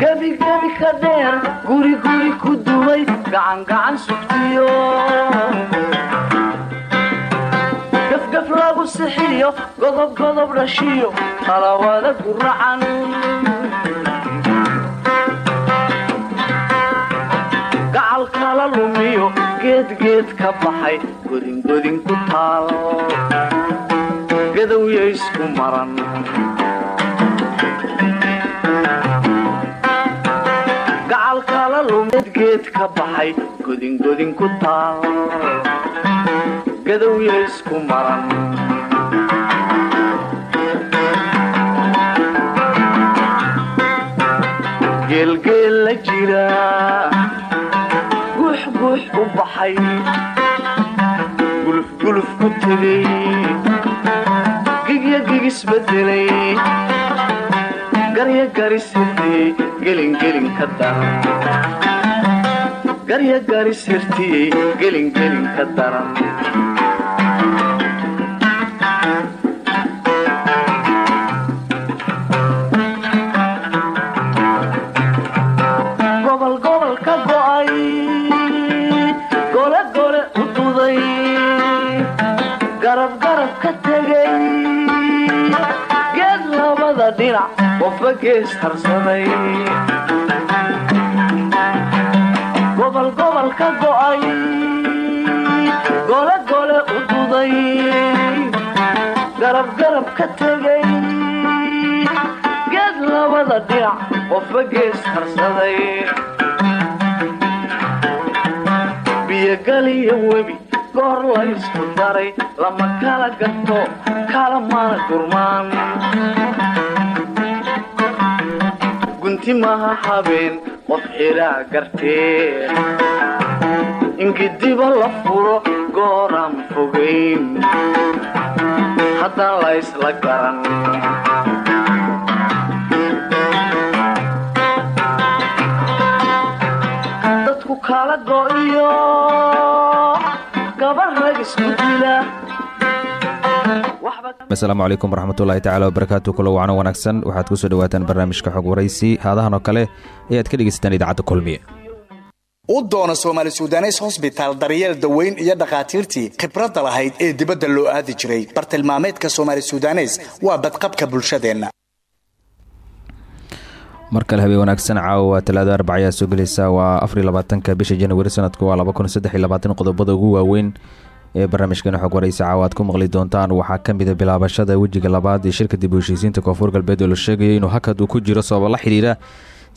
gebigebi ka dheer guriguri ku duway gacangacan sugtiyo gafgaf lagu sixiyo godobgodob dhashiyo talawada guracan gacal kala lumiyo geedgeed ka baxay godingodin ku taal. Gadowya isku maran kala lumigeed ka baxay godingodin ku taal gadowya isku maran geelgeel la jira guux guux u baxay gulufguluf ku tegay gigya gigisbedelay garya garisirtiyey gelingelin ka daran garya garisirtiyey gelingelin ka daran. Geed labada dhinac qofba gees harsaday gobol gobol ka go'ay gole gole u duday garab garab ka tegay geed labada dhinac qofba gees harsaday biyogaliyo webi goor la ysku daray lama kala gato kala mana gurmaan. Gunti maha habeen qof xidhaa gartee ingidiba la furo gooraan fogayn haddaan la ysla garan. Dadku kala go'iyo gabar rag isku dila asalaamu calaykum waraxmatullaahi tacala wabarakaatu kulo wacno wanaagsan. Waxaad ku soo dhowaataan barnaamijka xog waraysi haadahan oo kale ayaad ka dhegaysataan idaacadda kulmiye u doona soomaali sudanes hosbitaal daryeel daweyn iyo dhakhaatiirtii khibradda lahayd ee dibadda loo aadi jiray. Bartilmaameedka soomaali sudanes waa badqabka bulshadeenna. Mar kale habeen wanaagsan caawa waa talaado arbac ayaa soo gelaysa waa afariy labaatanka bisha januari sanadku waa qodobada ugu waaweyn ee barnaamijkan xog waraysa caawa aad ku maqli doontaan. Waxaa ka mida bilaabashada wejiga labaad ee shirka dib u heshiisiinta koonfur galbeed oo la sheegayo inuu hakad uu ku jiro sababa la xidhiidha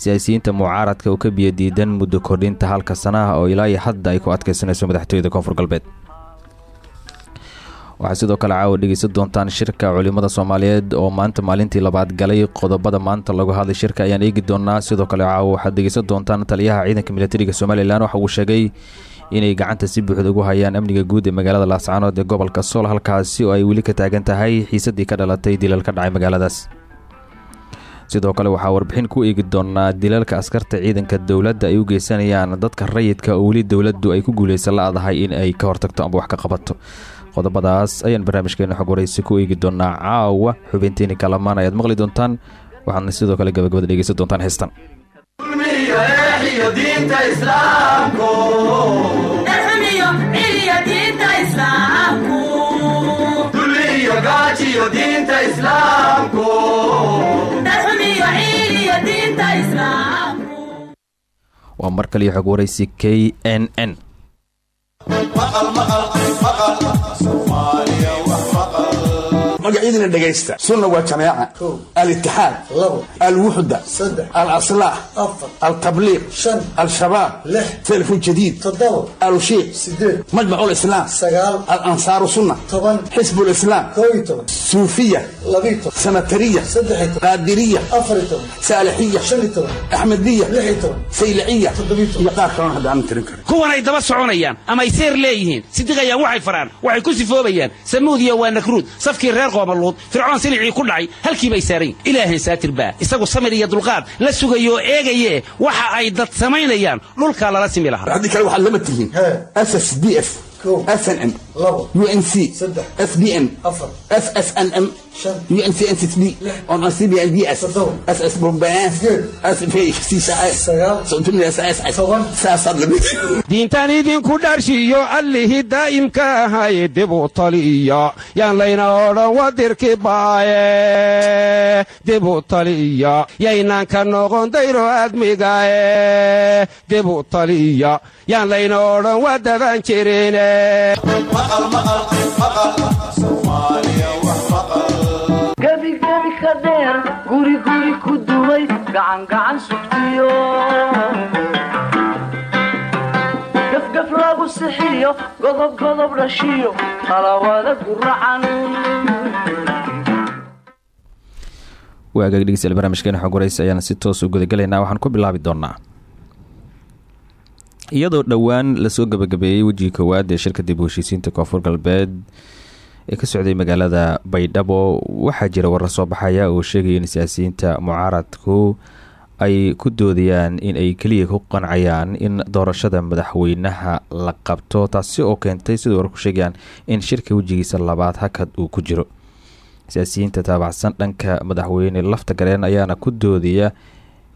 siyaasiyiinta mucaaradka uu ka biyadiidan muddo kordhinta halka sanaha oo ilaa hadda ay ku adkeysanayso madaxtooyada koonfur galbeed. Waxaa sidoo kale caawa dhegeysan doontaan shirka culimada soomaaliyeed oo maanta maalintii labaad galay. Qodobada maanta lagu hadlay shirka ayaan eegi doonaa sidoo kale caawa waxaad dhegeysan doontaan taliyaha ciidanka militariga somalilan. Waxa uu sheegay inay gacanta si buuxda ugu hayaan amniga guud ee magaalada laascaanood ee gobolka sool halkaasi oo ay weli ka taagan tahay xiisadii ka dhalatay dilal ka dhacay magaaladaas sidoo kale waxaa warbixin ku eegi doonaa dilalka askarta ciidanka dowladda ay u geysanayaan dadka rayidka oo weli dowladdu ay ku guuleysan la-dahay in ay ka hortagto amba wax ka qabato. Qodobadaas ayaan barnaamijkeena xog ku eegi doonaa. Caawa xubinteeni kalamaan ayaad maqli doontaan? Waxaadna sidoo kale gabagabada dhegeysan doontaan heestan waa mar kaliyo xog waraysi k n n magacyadina dhegaysta sunna waa jamaaca. Alitixaad alwuxda alaslaax altabliiq. Al-shabaab. Telefon jadiid. Alushiiq majmac lislaam alansaaru sunna. Xisb lislaam suufiya. Sanatariya. Qaadiriya. Saalixiya. Axmediya. Sayliciya iyo qaar kalona hadda aanan tirin karin. Kuwanay daba soconayaan ama ay seer leeyihiin. Sidiqayaan waxay faraan waxay ku sifoobayaan. Samuudiya waa nakruud safkii reer qoomaluud fircoon silicii ku dhacay halkii bay saarayn ilaahay saatir baa. Isagu samir iyo dulqaad la sugayo oo eegaye waxa ay dad samaynayaan. Dhulkaa lala simi lahaa unc sdn ssnm UNCNCD on CBLDS SS Bombas diintan idinku dharshiyo allihii daa'imka ahaye dib u taliya. Yaan layna odhan wadirki baaye dib u taliya. Yaynaan ka noqon dayro admigae dib u taliya. Yaan layna odhan wadaban jirine gebigebi ka dheer guriguri ku dumay gacangacan sugtiyo. Gafgaf lagu sixiyo godobgodob dhashiyo talawada guracan waagaga dhegeystayaal barnaamijkeena xog waraysi ayaana si toos u gudagelaynaa waxaan ku bilaabi doonaa iyadoo dhowaan la soo gabagabeeyey wejigii koowaad ee shirka dib heshiisiinta koonfur galbeed ee ka socday magaalada baydhabo waxaa jira warar soo baxaya oo sheegaya in siyaasiyiinta mucaaradku ay ku doodayaan in ay keliya ku qancayaan in doorashada madaxweynaha la qabto taasi oo keentay sidai wararku sheegayaan in shirka wejigiisa labaad hakad uu ku jiro. Siyaasiyiinta taabacsan dhanka madaxweyne lafta gareen ayaana ku doodaya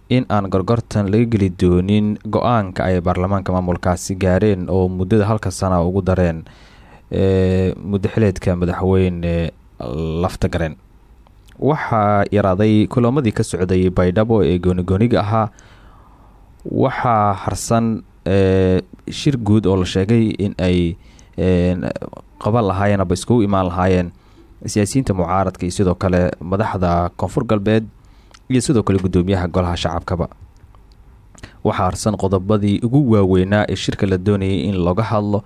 in aan gorgortan laga geli doonin go'aanka ay baarlamaanka maamulkaasi gaareen oo muddada halka sana ugu dareen muddo xileedka madaxweyne lafta gareen. Waxaa yaraaday kulamadii ka socday baydhabo ee goonigooniga ahaa. Waxaa harsan shir guud oo la sheegay in ay qaban lahaayeen aba iskugu imaan lahaayeen siyaasiyiinta mucaaradka iyo sidoo kale madaxda koonfur galbeed iyo sidoo kale guddoomiyaha golaha shacabkaba. Waxaa harsan qodobadii ugu waaweynaa ee shirka la doonayay in looga hadlo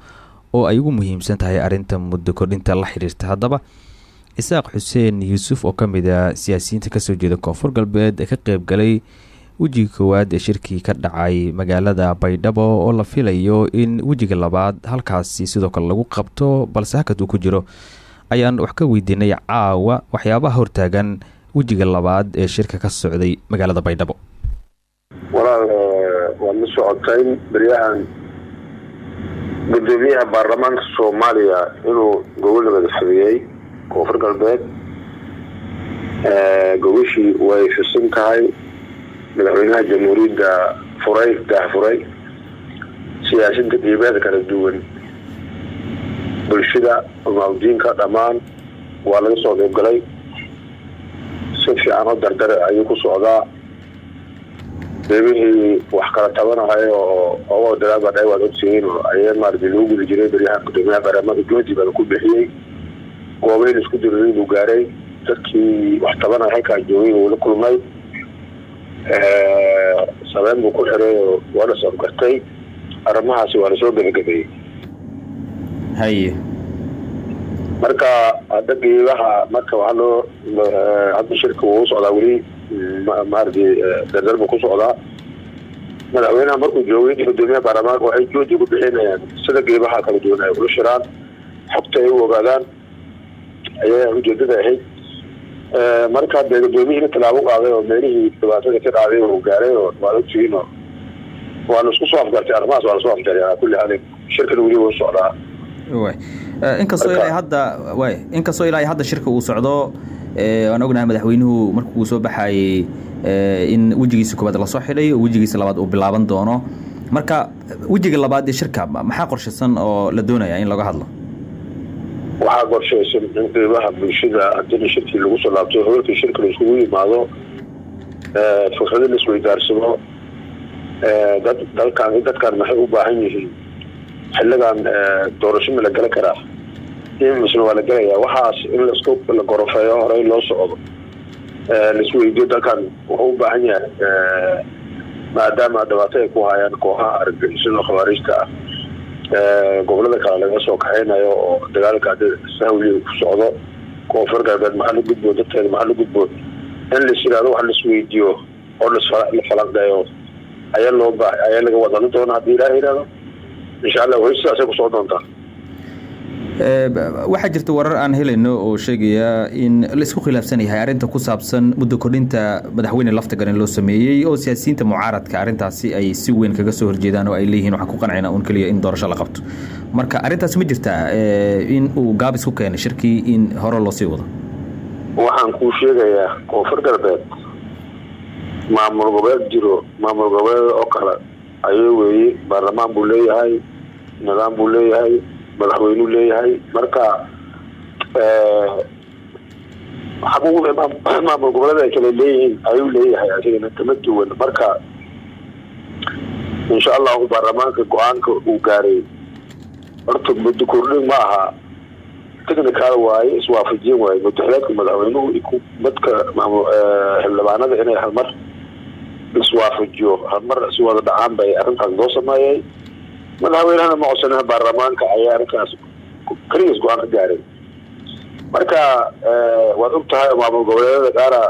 oo ay ugu muhiimsan tahay arrinta muddo kordhinta la xiriirta. Haddaba isaaq xuseen yuusuf oo ka mid a siyaasiyiinta ka soo jeeda koonfur galbeed ee ka qeybgalay wejiga koowaad ee shirkii ka dhacay magaalada baydhabo oo la filayo in wejiga labaad halkaasi sidoo kale lagu qabto balse hakad uu ku jiro ayaan wax ka weydiinay caawa waxyaabaha hortaagan wejiga labaad ee shirka ka socday magaalada baydhabo. Walaal waad la socotayn beryahan gudoomiyaha baarlamaanka soomaaliya inuu gogol nabad fadiyey koonfur galbeed. Gogashii way fisan tahay madaxweynaha jamhuuriyadda furay daah furay siyaasadda qiimeeda kala duwan. Bulshada maaldiinka dhammaan waa laga soo qeybgalay si fiican oo dardare ayuu ku socdaa. Deemihii wax kala tabanahayo oo ogo dalaabadha waad ogtihiin oo ayee lagu gudi jiray beryahan gudoomiyaha baarlamaanka joodi baa ku bixiyey. Goobeyn isku diriray buu gaaray. Dadkii wax tabanaya halkaa joogay uu la kulmay. Sabeyn buu ku xiray oo waa la soobgartay arrimahaasi waa la soo gebagabeeyey haye marka hadda qiibaha marka waxaa loo hadda shirka wuu socdaa weli maaragtay dardar buu ku socdaa. Madaxweynaha markuu joogay gudoomiyaha baarlamaanka waxay jooji ku bixinayaan sida qiibaha kala duwan ay ula shiraan xogta ay u ogaadaan ayaa ujeedada ahayd. Marka dee gudoomiyihina tallaabo qaaday oo meelihii dhibaatada ka dhacday uu gaaray oo waad ogtihiin oo waa la isku soo afgartay arrimahaas waa la soo afjaray ala kulli xaalin shirkana weli wuu socdaa inkastoo ilaa hadda way inkastoo ilaa hadda shirka uu socdo waan ognahay madaxweynuhu markuu soo baxayey in wejigiisa koobaad la soo xidhay wejigiisa labaad uu bilaaban doono. Marka wejiga labaad ee shirka maxaa qorshaysan oo la doonaya in laga hadlo? Waxaa qorshaysan in qiimaha bulshada haddina shirkii lagu soo laabto howlkii shirka la iskugu yimaado fikrado la isweydaarsado dadkan maxay u baahan yihiin? Xiligan doorasho ma la gala karaa misna waa la gelayaa waxaas in lasku la gorofeeyo horey loo socdo laisweydiyo dalkan wuxuu u baahan yahay maadaama dhibaato ay ku hayaan kooxaha argagixisada khawaariijta ah gobollada kale laga soo kaxaynayo oo dagaalka sahwi ku socdo koonfur galbeed maxaa la gudboon dadkeeda maxaa la gudboon in lais yidhahdo wax laisweydiiyo oo la falanqeeyo ayaa loo baahay ayaa laga wadani doona haddii ilaah yidhahdo insha allah way sidaasay ku soo doontaa waxaa jirta warar aan helayno oo sheegaya in la isku khilaafsan yahay arrinta ku saabsan muddo kordhinta madaxweyne laftagan loo sameeyey oo siyaasiyiinta mucaaradka arrintaasi ay si weyn kaga soo horjeedaan oo ay leeyihiin waxaan ku qancayna un keliya in doorasho la qabto. Marka arrintaasi ma jirtaa in uu gaabis ku keenay shirkii in hore loo sii wado? Waxaan kuu sheegayaa koonfur galbeed. Maamul goboleed jiro maamul goboleed oo kale. Ayuu weeye baarlamaan buu leeyahay nidaam buu leeyahay madaxweynuu leeyahay. Marka xaquuqda maamul goboleed ay kale leeyihiin ayuu leeyahay asigana kama duwan. Marka insha allahu baarlamaanka go'aanka uu gaaray horta muddo kordhin ma aha. Technical waaye iswaafajin waaye. Mutaxileedka madaxweynuhu dadka xildhibaanada inay halmar iswaafajiyo halmar si wada dhacaan bay arrintaas loo sameeyay madaxweynahana ma codsanaha baarlamaanka ayaa arrintaas keligiis go'aan ka gaaray marka waad og tahay maamul goboleedyada qaara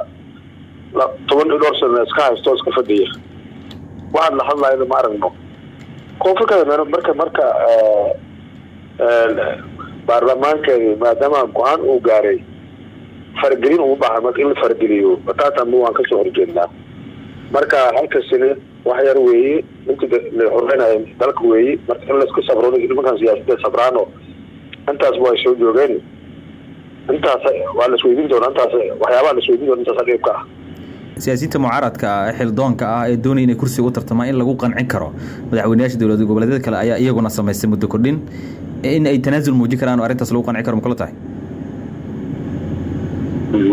toban iyo dhowr sana iska haysto iska fadhiya. Waxaad la hadlayna ma aragno. Koonfurka marka marka baarlamaankeedi maadaama go'aan uu gaaray faragelin uma baaha marka in la farageliyo bataatan waan ka soo horjeednaa. Marka halka sine wax yar weeye la horeynayo dalka weeye marka in la isku sabro nimankan siyaasada sabraano intaas waa soo joogeen. Intaas waa la isweydiin doona intaas waxyaabaha la isweydiin doona intaas qeyb ka ah. Siyaasiyiinta mucaaradka ah ee xildoonka ah ee doonaya inay kursiga u tartamaan in lagu qancin karo. Madaxweynayaasha dowlad goboleedyada kale ayaa iyaguna samaystay muddo kordhin. In ay tanaasul muujin karaan oo arrintaas lagu qanci karo ma kula tahay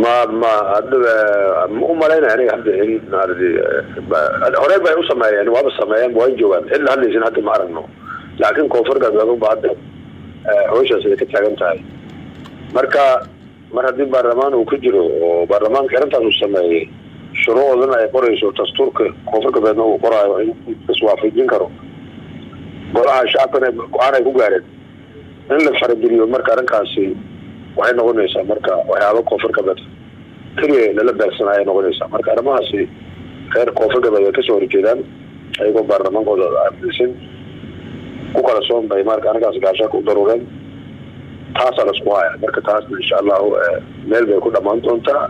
ma ma ma u malaynaya aniga hadda in horey bay u sameeyeen waaba sameeyeen way joogaan cidla hadlaysin hadda ma aragno. Laakiin koonfur galbeed unba hadda hawshaas ay ka taagan tahay. Marka mar haddii baarlamaan uu ka jiro oo baarlamaanka arrintaas uu sameeyey shuruucdana ay qorayso dastuurka koonfur galbeedna uu qoraayo in iswaafajin karo. Golaha shacabkana go'aan ay ku gaareen. In la farageliyo marka arrinkaasi waxay noqonaysaa marka waxyaaba koonfur galbeed keliya lala beegsana noqonaysaa. Marka arrimahaasi reer koonfur galbeed way ka soo horjeedaan ayagoo baarlamaankooda aaminsan ku kala soon bay marka arrinkaas gaashaaka u daruureen. Taasaa la isku haya marka taasna insha allahu meel bay ku dhamaan doontaa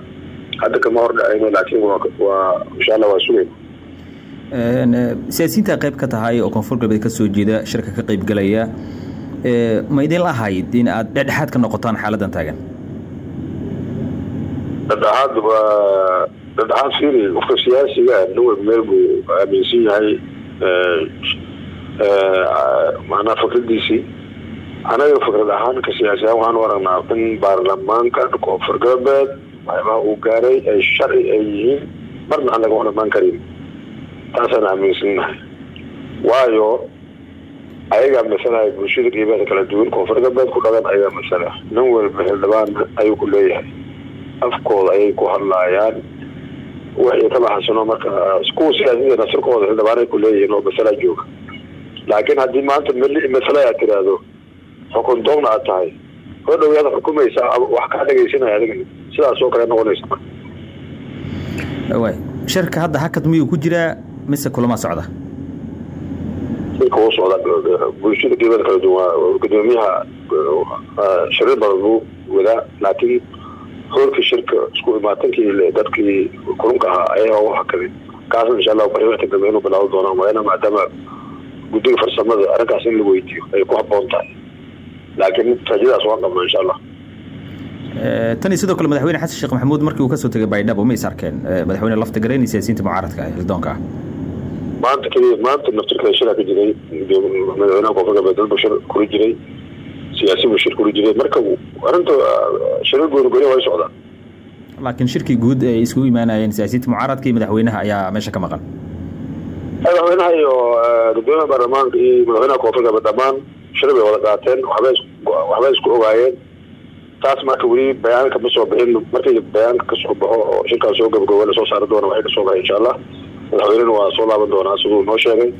hadda kama hor dhacayno laakiin waa insha allah waa sugayna siyaasiyiinta qayb ka tahay oo koonfur galbeed ka soo jeeda shirka ka qaybgalaya ma idin lahayd in aad dhexdhexaad ka noqotaan xaaladan taagan? Dhedhexaad waa dhedhexaad fiiri qofka siyaasiga nin walba meel buu aaminsan yahay macnaha fikradiisii anaga fikrad ahaan ka siyaasi ahaan waxaan u aragnaa in baarlamaanka koonfur galbeed waxyaabaha uu gaaray ay sharci ay yihiin marna aan laga hor imaan karin. Taasaan aaminsannahay waayo ayagaa masalaya bulshada qiimaha kala duwan koonfur galbeed ku dhagan ayagaa masala nin walba xildhibaan ayuu ku leeyahay. Afkooda ayay ku hadlaayaan. Waxay kala xasano marka kuwa siyaasiyiin nasirkooda xildhibaanay ku leeyihiin oo masala jooga. Laakiin haddii maanta masale aad tiraahdo xukun doogna aad tahay oo dhowaad xukumaysaa wax kaa dhegaysanaya adiga sidaas oo kale noqonaysa. Waay shirka hadda hakad miyuu ku jiraa? Mise kulama socda shirka wuu socda bulshada qiimada kala duwan gudoomiyaha shirir badan buu wadaa laakiin hoolkii shirka isku imaatankii dadkii kulunka ahaa ayaa u hakaday kaasna insha allahu bari wixii dambe inuu bilaabo doona waana maadaama guddiga farsamada arrinkaas in la weydiiyo ay ku habboon tahay. Laakiin rajadaas waan qabnaa insha allah tani sidoo kale madaxweyne xasan sheekh maxamuud markii uu ka soo tegay baydhabo ma is arkeen? Madaxweyne lafta gareyn iyo siyaasiyiinta mucaaradka ah xildoonka ah maanta keliya maanta naftirkeeda shilaa ka jiray madaxweynaha koonfur galbeed bashir kula jiray siyaasi bashir kula jiray. Marka arrinta shirar gooni-gooni way socdaan. Laakiin shirkii guud ay isugu imaanayeen siyaasiyiinta mucaaradka iyo madaxweynaha ayaa meesha ka maqan. Madaxweynaha iyo gudoomiyaha baarlamaanka iyo madaxweynaha koonfur galbeed dhammaan bay wada qaateen waxbay isku ogaayeen. Taas marka weli bayaanka ma soo bixin markii bayaanka ka soo baxo oo shirkaas soo gabagabo la soo saari doona waxay ka soo baxay insha allah madaxweynena waa soo laaban doonaa siduu noo sheegay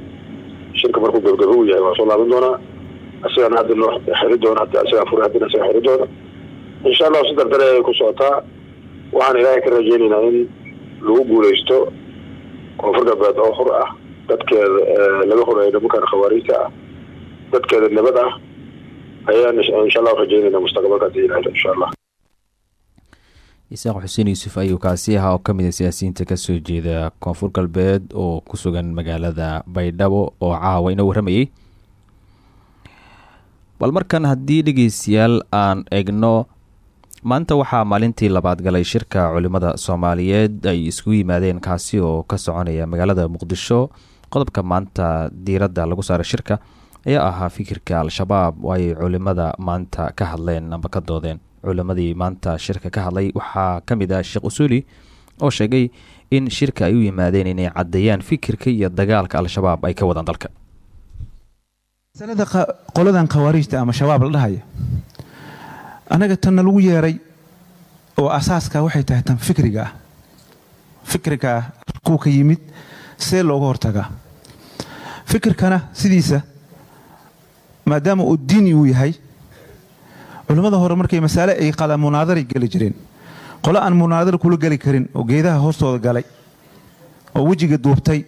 shirka markuu gabagabo u yahay waa soo laaban doonaa isagana hadda noo xiri doona hadda isagaa furi haddana isaga xiri doona insha allah si dardare ay ku socotaa waxaan ilaahay ka rajeynaynaa in lagu guuleysto koonfur galbeed oo hur ah dadkeeda laga horeeyo nimankan khawaariijta ah dadkeeda nabad ah ayaan insha allah rajeynayna mustaqbalkaas ilaahda insha allah isaaq xuseen yuusuf ayuu kaasi ahaa oo ka mid a siyaasiyiinta ka soo jeeda koonfur galbeed oo ku sugan magaalada baydhabo oo caawa inoo warramayey bal markan haddii dhegeystayaal aan eegno maanta waxaa maalintii labaad galay shirka culimmada soomaaliyeed ay isku yimaadeen kaasi oo ka soconaya magaalada muqdisho. Qodobka maanta diiradda lagu saaray shirka ayaa ahaa fikirka al-shabaab oo ay culimmada maanta ka hadleen amba ka doodeen culimmadii maanta shirka ka hadlay waxaa ka mid ah sheekh usuuli oo sheegay in shirka ay u yimaadeen inay caddeeyaan fikirka iyo dagaalka al-shabaab ay ka wadaan dalka. Masalada qoladan khawaarijta ama shabaab la dhahaya annaga tanna lagu yeeray oo asaaska waxay tahay tan fikriga ah. Fikriga ah kuu ka yimid see looga hortagaa. Fikirkana sidiisa maadaama uu diini uu yahay culimmada hore markay masaale ay qala munaadaray geli jireen. Qole aan munaadara kula geli karin oo geedaha hoostooda galay oo wejiga duubtay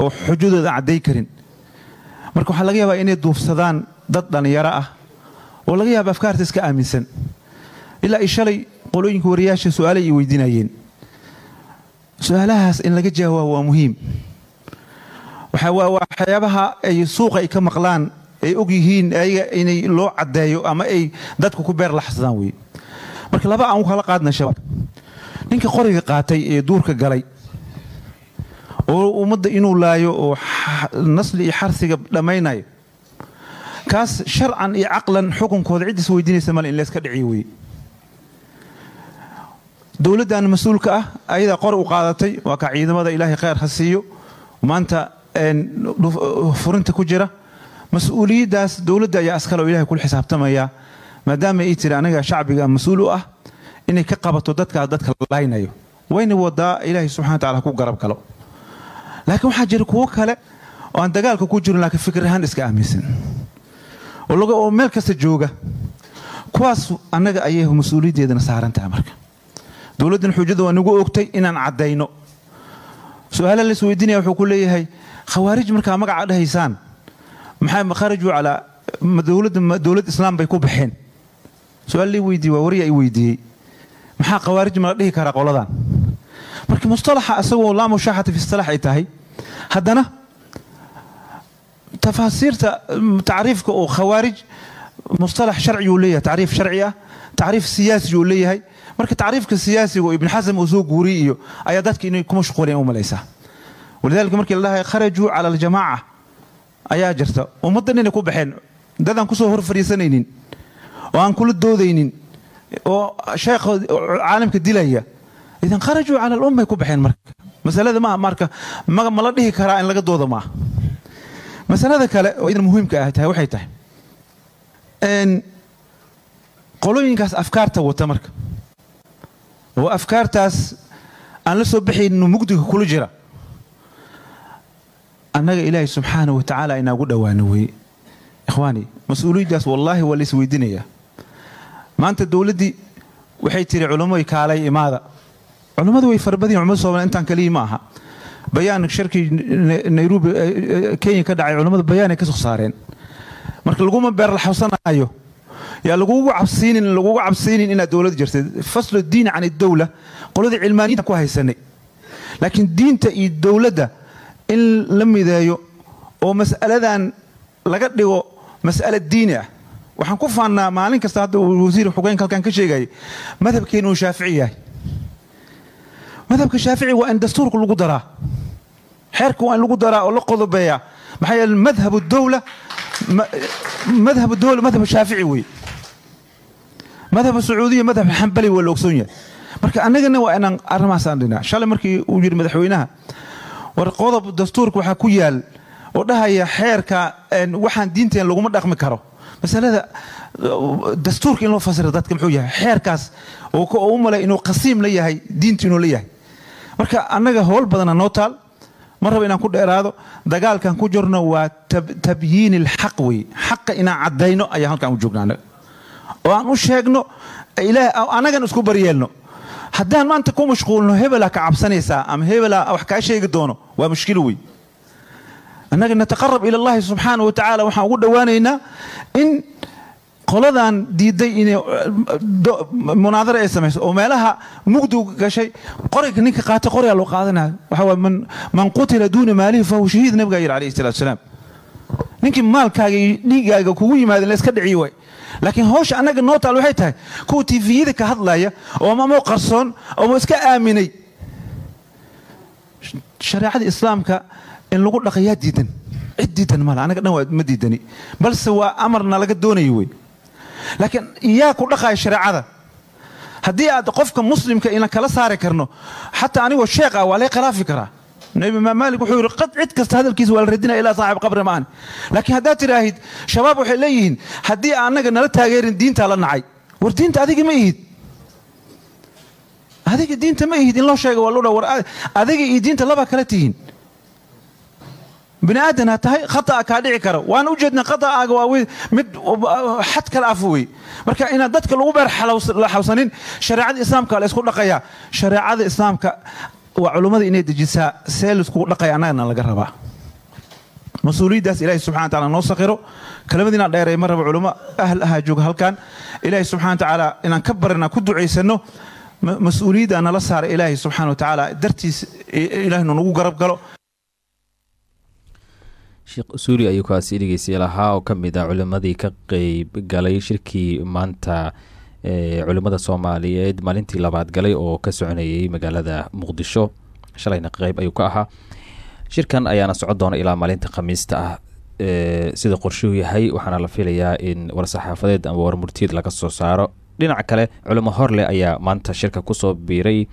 oo xujadooda cadday karin. Marka waxaa laga yaabaa inay duufsadaan dad dhallinyaro ah oo laga yaaba afkaarta iska aaminsan. Ilaa ay shalay qolooyinka wariyaasha su'aalay ay weydiinayeen su'aalahaas in laga jawaabo waa muhiim. Waxyaabaha ay suuqa ay ka maqlaan ay og yihiin ayaga inay loo caddeeyo ama ay dadku ku beer laxsadaan weye marka laba aan u kala qaadna shabaab ninka qoriga qaatay ee duurka galay oo ummadda inuu laayo oo nasli iyo xarsiga dhammaynayo kaas sharcan iyo caqlan xukunkooda ciddis weydiinaysa male in layska dhiciyo weye dowladdan mas'uulka ah ayadaa qor u qaadatay waa ka ciidamada ilaahay khayr ha siiyo. Maanta furinta ku jira mas'uuliyaddaas dowladda ayaa askale oo ilahay kula xisaabtamaya maadaama ay tiri anaga shacbiga mas'uul u ah inay ka qabato dadkaa dadka laynayo. Wayna wadaa ilaahay subxana wataala ku garab galo. Laakiin waxaa jira kuwo kale oo aan dagaalka ku jirin laakiin fikir ahaan iska aaminsan oo meel kasta jooga. Kuwaas annaga ayay mas'uuliyaddeedana saaran tahay marka. Dowladdan xujada waa nagu ogtay inaan caddayno. Su'aala la isweydiinaya wuxuu ku leeyahay khawaarij markaa magaca dhahaysaan maxaa kharajuu calaa dowlad islaam bay ku baxeen. Su'aal lii weydiiye waa wariya ay weydiiyey. Maxaa khawaarij mala dhihi karaa qoladan? Marka mustalaxa asagoo laa mushaaxata fi istilax ay tahay haddana tafaasiirta tacriifka oo khawaarij mustalax sharci uu leeyahay tacriif sharci ah siyaasi uu leeyahay. Marka tacriifka siyaasiga ibn xasam uu soo guuriyey ayaa dadka inay ku mashquuleen u malaysaa. Walidalika markii la dhahay kharajuu cala aljamaaca ayaa jirta. Ummaddan inay ku baxeen. Dadaan ku soo hor fadhiisanaynin oo aan kula doodaynin. Oo sheekha caalamka dilaya. Idan kharajuu cala alummay ku baxeen marka. Masalada maaha marka. Mala dhihi karaa in laga dooda maaha masalada kale oo idan muhiimka ah tahay waxay tahay. Qolooyinkaas afkaarta wata marka. Oo afkaartaas aan la soo baxaynin mugdiga kula jira annaga ilaahay subxaana wa tacaala inaagu dhowaano weye ikhwaani mas'uuliyaddaas wallaahi waa la isweydiinayaa maanta dowladdii waxay tiri culammay kaalay imaada culammadu way farabadiyin culamada soomaliya intaan kaliya ma aha. Bayaan shirkii nairobi kenya ka dhacay culammada bayaanay ka soo saareen. Marka laguma beerlaxawsanayo yaa lagugu cabsiinin lagugu cabsiinin inaad dowlad jirtay faslu diin can idowla qoladii cilmaaniyiinta ku haysanay. Laakiin diinta iyo dowladda in la mideeyo oo mas'aladan laga dhigo mas'ala diini ah. Waxaan ku faannaa maalin kasta hadda wasiir xugeynka halkan ka sheegayay madhabkeenu uu shaafici yahay. Madhabka shaafici waa in dastuurka lagu daraa. Xeerka waa in lagu daraa oo la qodobeeyaa. Maxaa yeele madhab dowla madhab dowla madhab shaafici wey madhab sacuudiya madhab xambali waa la ogsoon yahay. Marka annagana waa inaan arrimahaasaan dhinaa shalay markii uu yidhi madaxweynaha war qodob dastuurka waxaa ku yaal oo dhahaya xeerka waxaan diinteen laguma dhaqmi karo. Masalada dastuurka in loo fasira dadka muxuu yahay xeerkaas oo u malay inuu qasiim la yahay diintu inuu la yahay. Marka annaga howl badana noo taal ma raba inaan ku dheeraado dagaalkan ku jirno waa tabyiin ilxaq wey. Xaqa inaan caddayno ayaa halkaan u joogna annaga. Oo aan u sheegno annagan isku baryeelno haddaan maanta ku mashquulno hebelaa ka cabsanaysaa ama hebelaa wax kaa sheegi doono waa mushkilo wey annaga nataqarab ila allahi subxaana wa tacaala waxaan ugu dhowaanaynaa in qoladan diiday inay munaadara ay samayso oo meelaha mugdigu gashay qorayga ninka qaata qoryaa loo qaadanaya waxa waye man qutila duuna maalihi fahuwa shahiid nabigaa yidhi alayhi salatu wasalaam ninkii maalkaaga iyo dhiigaaga kugu yimaada in la iska dhiciyo waay laakiin hawsha annaga noo taal waxay tahay kuwa tifiyada ka hadlaya oo mamoo qarsoon oo iska aaminay. Shareecada islaamka in lagu dhaqayaa diidan. Cid diidan male anaga dhan waa ma diidani. Balse waa amarna laga doonayo wey laakiin iyaa ku dhaqaya shareecada haddii aad qofka muslimka ina kala saari karno xataa anigoo sheekh ah waa lay khilaafi karaa nabi imaam maalik wuxuu yidhi qad cid kasta hadalkiisa waa la radinaya ilaa saaxib qabri ma'ani laakiin haddaad tidhaahid shabaab waxay leeyihiin haddii annaga nala taageerin diintaa la nacay. War diinta adiga ma ihid adiga diinta ma ihid in loo sheega waa loo dha war adiga iyo diinta laba kala tihiin. Bini aadan ha tahay khata'a kaa dhici kara. Waan u jeednaa khata'aaga waa mid xad kala af wey. Marka inaan dadka lagu beer xawsanin shareecada islaamka la isku dhaqayaa waa culummada inay dejisaa see laiskugu dhaqaya annagana laga rabaa. Mas'uuliyaddaas ilaahay subxana wataala noo sakhiro. Kelimad inaan dheeray ma raba culummo ahl ahaa jooga halkan. Ilaahay subxana watacaala inaan ka barinaa ku ducaysanno. Mas'uuliyaddaa nala saara ilaahay subxana wa tacaala dartiis ilaahnu nagu garab galo. Sheekh suuri ayuu kaasi dhegeystay lahaa oo ka mid ah culimmadii ka qeyb galay shirkii maanta culimmada soomaaliyeed maalintii labaad galay oo ka soconayay magaalada muqdisho. Shalayna qeyb ayuu ka ahaa. Shirkan ayaana socon doona ilaa maalinta khamiista ah sida qorshuhu yahay waxaana la filayaa in war-saxaafadeed ama warmurtiid laga soo saaro. Dhinaca kale culimo horleh ayaa maanta shirka ku soo biiray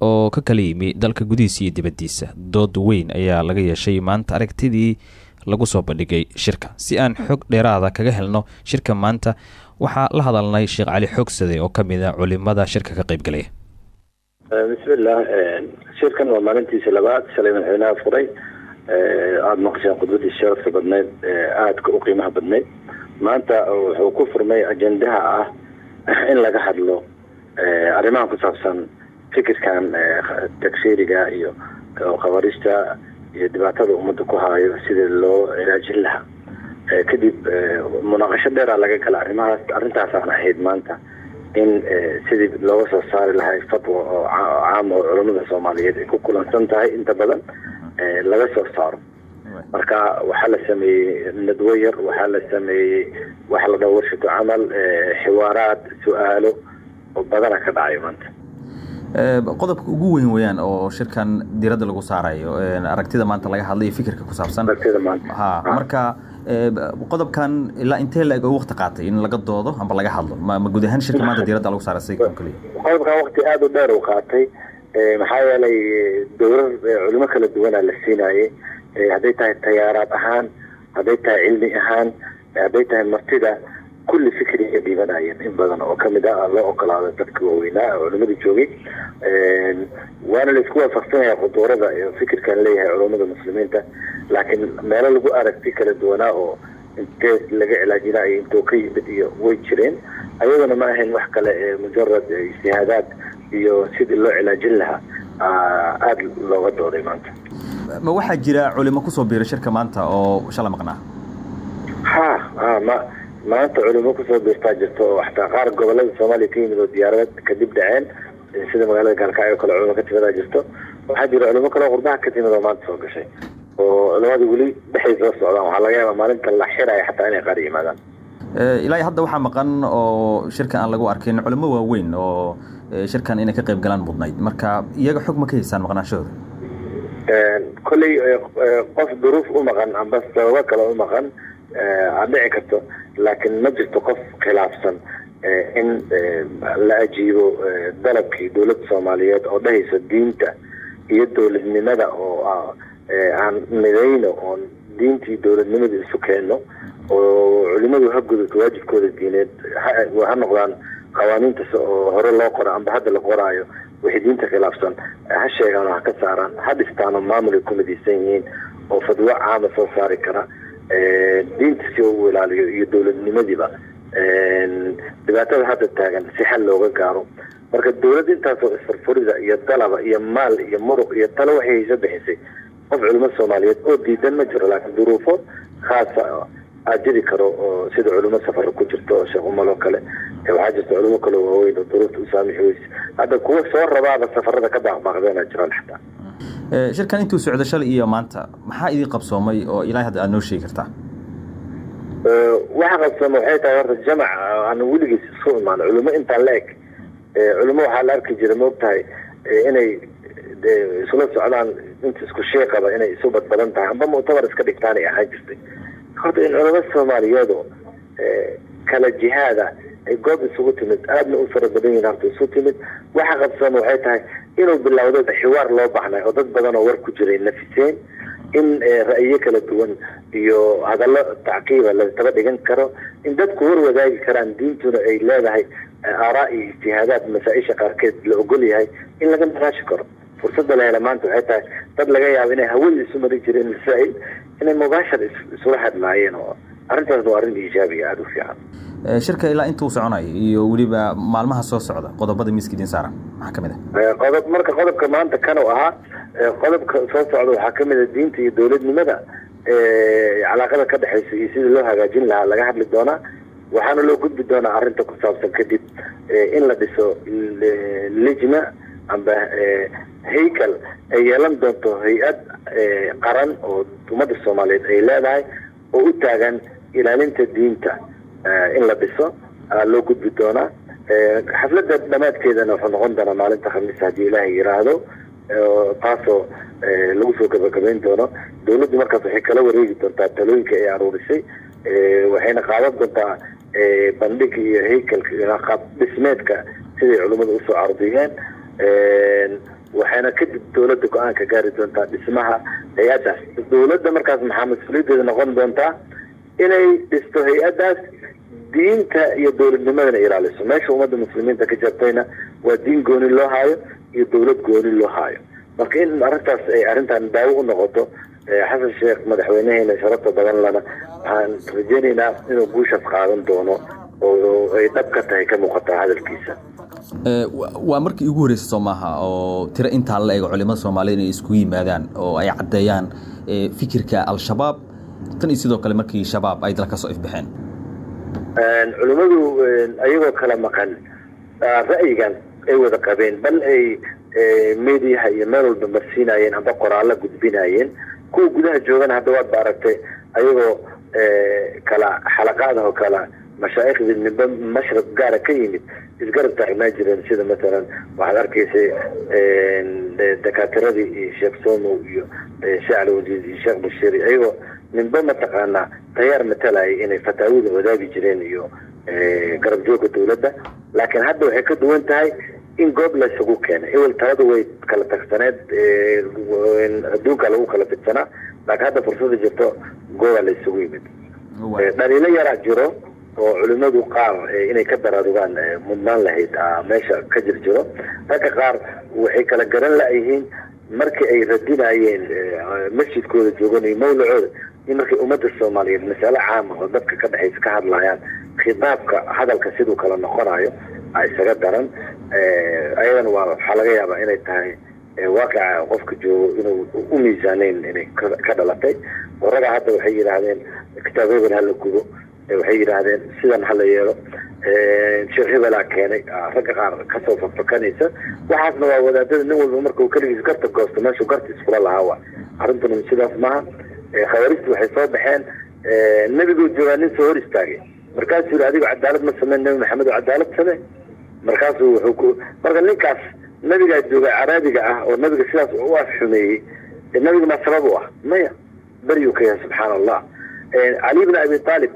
oo ka kala yimi dalka gudihiisa iyo dibaddiisa. Dood weyn ayaa laga yeeshay maanta aragtidii lagu soo bandhigay shirka. Si aan xog dheeraada kaga helno shirka maanta waxaa la hadalnay sheekh cali xoogsade oo ka mid a culimada shirka ka qayb galaya. Bismillah shirkan waa maalintiisa labaad shalay madaxweynaha furay. Aada maqasheen khudbadii sharafta badneyd aadka u qiimaha badneyd maanta wuxuu ku furmay ajendaha ah in laga hadlo arrimaha ku saabsan fikirkan tagsiiriga iyo khabarista iyo dhibaatada ummadda ku haayo sidii loo cilaajin lahaa kadib munaaqasho dheeraa laga gala arrimahaas arrintaasaan ahayd maanta in sidii looga soo saari lahay fatwa oo caam oo culammada soomaaliyeed ay ku kulansan tahay inta badan laga soo saaro. Marka waxaa la sameeyey nadwo yar waxaa la sameeyey waxa la dhaho warshadu camal xiwaaraad su'aalo oo badana ka dhacay maanta. Qodobka ugu weyn weyaan oo shirkan diradda lagu saarayo aragtida maanta laga hadlay fikirka ku saabsan. Aragtida maanta. Ha. marka qodobkan ilaa intee la-eg oo waqti qaatay? In laga doodo amba laga hadlo? Ma guud shirka maanta diradda lagu saaray si kaliya qodobkan waqti aada u dheer u qaatay maxaa yeelay dowrar culimo kala duwanaa la siinayay hadday tahay tayaaraad ahaan hadday tahay cilmi ahaan hadday tahay martida kulli fikriga dhiibanayeen in badan oo ka mid ah loo ogolaado dadka waaweynaa oo culimadii joogay waana la isku waafaqsan yahay khuduurada iyo fikirkan leeyahay culamada muslimiinta laakiin meelo lagu aragti kala duwanaa oo intee laga cilaajinayo intuu ka yimid iyo way jireen ayaduna ma ahayn wax kale ee mujarad ijtihaadaad iyo sidii loo cilaajin lahaa aada looga dooday maanta ma waxaa jira culimo ku soo biiray shirka maanta oo shala maqnaa? Ha ha ma maanta culimo ku soo biirtaa jirto oo xataa qaar gobollada soomaaliya ka yimid oo diyaarad kadib dhaceen sida magaalada gaalkacyo kale culimo ka timidaa jirto waxaa jira culimo kale oo qurbaha ka timid oo maanta soo gashay oo culimada weli dhexay soo socdaan waxaa laga yaabaa maalinta la xiraya xataa inay qaar yimaadaan ilaa hadda waxaa maqan oo shirka aan lagu arkin culimo waaweyn oo shirkan inay ka qayb galaan mudnayd marka iyaga xog ma ka haysaan maqnaanshahooda kolley qof duruuf u maqan amba sababo kale u maqan aad dhici karto laakiin ma jirto qof khilaafsan in la ajiibo dalabkii dowladda soomaaliyeed oo dhahaysa diinta iyo dowladnimada oo aan midayno oon diintii dowladnimada isu keenno oo culimadu ha gudato waajibkooda diineed ha noqdaan qawaaniinta oo hore loo qoro amba hadda la qoraayo wixii diinta khilaafsan ha sheegaan oo ha ka saaraan ha dhistaano maamulay ku midaysan yihiin oo fadwo caama soo saari kara diinta si u ilaaliyo iyo dowladnimadiiba dhibaatada hadda taagan si xal looga gaaro. Marka dowladda intaasoo isfurfurida iyo dalaba iyo maal iyo muruq iyo talo waxay hayso bixisay qof culimo soomaaliyeed oo diidan ma jiro laakiin duruufo khaasa aad jiri karo sida culimo safar ku jirto oo sheekh umal oo kale. Waxaa jirta culimo kale waaweyn oo duruufta u saamixi hadda kuwa soo rabaaba safarada ka baaqbaaqdeena jiraan xataa shirkan intuu socdo shalay iyo maanta maxaa idin qabsoomay oo ilaahay hadda aad noo sheegi kartaa? Waxa qabsooma waxay tahay horta jamac aan weligiis isu imaan. Culimo intaan la eg. Culimo waxaa la arki jira maogtahay inay isula socdaan inta isku sheeqaba inay isu badbadan tahay. Amba muctabar iska dhigtaanay ahaan jirtay. Horta in culamo soomaaliyeedu kala jihaada goob isugu timid aadna u fara badan yihiin horta isu timid. Waxa qabsan waxay tahay inuu bilowdo xiwaar loo baahnay oo dad badan oo war ku jiray nafiseen in ra'yiyo kala duwan iyo hadallo tacqiiba lataba dhigan karo in dadku war wadaagi karaan diintuna ay leedahay aaraa iyo ijtihaadaad masaa-isha qaarkeed la ogol yahay in laga naqaashi karo. Fursadda la hela maanta waxay tahay dad laga yaabo inay hawada isu marin jireen masaa'il inay mubaashar isula hadlaayeen oo arrintaasna waa arrin iijaabiya aada u fiican. Shirka ilaa intuu soconayo iyo weliba maalmaha soo socda qodobada miiska idiin saaran maxaa ka mid ah? Qodob marka qodobka maanta kan uu ahaa qodobka soo socda waxaa ka mid a diinta iyo dowladnimada calaaqada ka dhexaysa iyo sidii loo hagaajin lahaa laga hadli doonaa waxaana loo gudbi doonaa arrinta ku saabsan kadib in la dhiso lijna amba haykal ay yeelan doonto hay'ad qaran oo ummadda soomaaliyeed ay leedahay oo u taagan ilaalinta diinta in la dhiso loo gudbi doonaa xafladda dhamaadkeedana wuxuu noqon doonaa maalinta khamiis haddii ilaahay yiraahdo taasoo lagu soo gabagabayn doono. Dowladdu markaas waxay kala wareegi doontaa talooyinka ay aruurisay waxayna qaadan doontaa bandhiga iyo haykalka qaab dhismeedka siday culimmadu u soo cardiyeen waxayna kadib dowladda go'aanka gaari doontaa dhismaha hay'addaas dowladda markaas maxaa mas'uuliyaddeeda noqon doontaa inay dhisto hay'addaas diinta iyo dowladnimadana ilaaliso. Meesha ummadda muslimiinta ka jartayna waa diin gooni loo haayo iyo dowlad gooni loo haayo. Marka in arrintaas ay arrintan daawo u noqoto xasan sheekh madaxweyneheena sharafta badan lana waxaan rajeynaynaa inuu guushaas qaadan doono oo ay dhab ka tahay ka muuqataa hadalkiisa. Waa markii ugu horreysay soo maaha oo tiro intaa la eego culimada soomaaliyed inay iskugu yimaadaan oo ay caddeeyaan fikirka al-shabaab tan iyo sidoo kale markii shabaab ay dal ka soo ifbaxeen? Culimmadu ayagoo kala maqan ra'yigan ay wada qabeen bal ay mediaha iyo meel walba marsiinayeen amba qoraallo gudbinayeen. Kuwa gudaha joogana hadda waad ba aragtay ayagoo kala xalaqaadahoo kala mashaaikhdi nimbe mashrab gaara ka yimid isgarab taagnaa jireen sida masalan waxaad arkaysay dakaatiradii iyo sheekh somow iyo sheekh alwadiid iyo sheekh bashiir ayagoo ninba mataqaanaa tayaar matalayay inay fataawida wadaagi jireen iyo garab jooga dowladda. Laakiin hadda waxay ka duwan tahay in goob laysugu keenay ewel talada way kala tagsaneed adduunka lagu kala fidsanaa laakiin hadda fursada jirto gooba laysugu yimid. Dhaliilo yaraa jiro oo culimadu qaar inay ka daraarugaan mudnaan lahayd meesha ka jir jiro. Ragga qaar waxay kala garan la-yihiin markii ay radinayeen masjidkooda jooganayo mawlacooda in markay ummadda soomaaliyeed masale caama oo dadka ka dhexaysa ka hadlayaan khitaabka hadalka siduu kala noqonayo a isaga daran ayadana waa waxaa laga yaabaa inay tahay waaqica qofka joogo inuu u miisaaneyn inay ka dhalatay. Oo ragaa hadda waxay yidhaahdeen kitaab hebel hala gubo waxay yidhaahdeen sidan hala yeelo sheekh hebelaa keenay ragga qaar ka soo fafakanaysa. Waxaasna waa wadaadada nin walba marka uu keligiis garta goosto meeshuu garta iskula lahaa wa arrintuna sidaas maaha khawaarijtu waxay soo baxeen nebiguu joogaa nin soo hor istaagay. Markaasuu yidhi adigo cadaalad ma sameyn nebi maxamed oo cadaalad samee? Markaasuu wuxuu ku marka ninkaas nabigaa jooga caraabiga ah oo nabiga sidaas u afxumeeyey nabiga maa sabab u ah. Maya beryuu ka yahay subxaana allah cali bn abi aalib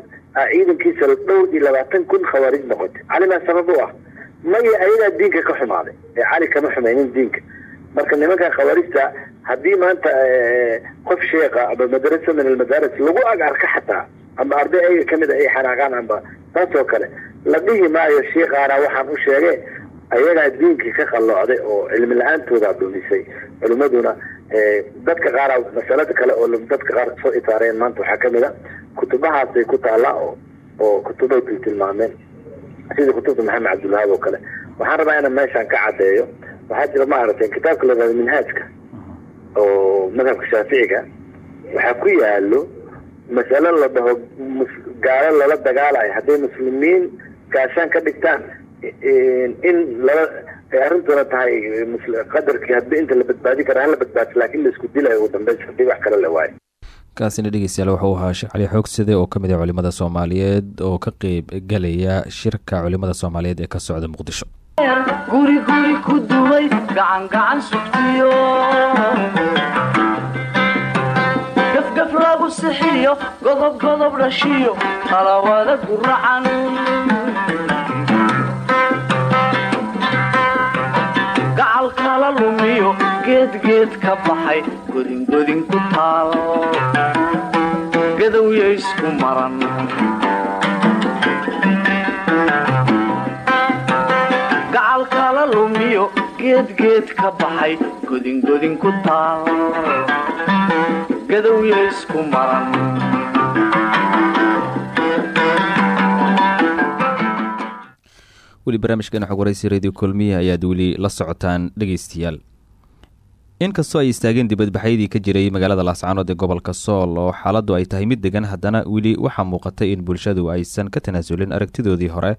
ciidankiisa dhowr iyo labaatan kun khawaarij noqotay. Cali maa sabab u ah. Maya ayagaa diinka ka xumaaday. Ee cali kama xumaynin diinka. Marka nimanka khawaarijta haddii maanta qof sheeka aba madrasa min almadaaris lagu ag arka xataa amba arday ayaga ka mid a ay xanaaqaan amba taas kale la dhihi maayo sheikaana waxaan u sheege ayagaa diinkii ka qalloocday oo cilmi la'aantooda dhumisay culimmaduna dadka qaara masalada kale oo dadka qaar soo itaareen maanta waxaa ka mid a kutubahaasay ku taallaa oo oo kutubay tiltilmaameen sida kutubta maxamed cabdulwahaab oo kale. Waxaan rabaa inaan meeshaan ka caddeeyo. Waxaa jira maaragtay kitaabka la yihahdo minhaajka oo madhabka shaaficiga waxaa ku yaalo masalo la dhaho gaalo lala dagaalayo hadday muslimiin gaashaan ka dhigtaan in lala arrintuna tahay qadarkii hadba inta la badbaadi kara hala badbaadi laakiin la isku dilayo ugu dambeys haddii wax kale la waayo. Kaasina dhegeystayaal wuxuu ahaa sheekh cali xoogsade oo ka mid ah culimada soomaaliyeed oo ka qeyb galaya shirka culimada soomaaliyeed ee ka socda muqdisho guri guri ku dumay gacan gacan sugtiyo gafgaf lagu sixiyo godob godob dhashiyo talawada guracan gacal kala lumiyo geedgeed ka baxay godingodin ku taal gadowya isku maran lumiyo geedgeed ka baxay godingodin ku taal gadowya isku maran weli barnaamijkan xog waraysi radio kulmiya ayaad weli la socotaan dhegeystayaal inkastoo ay istaageen dibadbaxyadii ka jiray magaalada laascaanood ee gobolka sool oo xaaladdu ay tahay mid degan haddana weli waxaa muuqatay in bulshadu aysan ka tanaasulin aragtidoodii hore.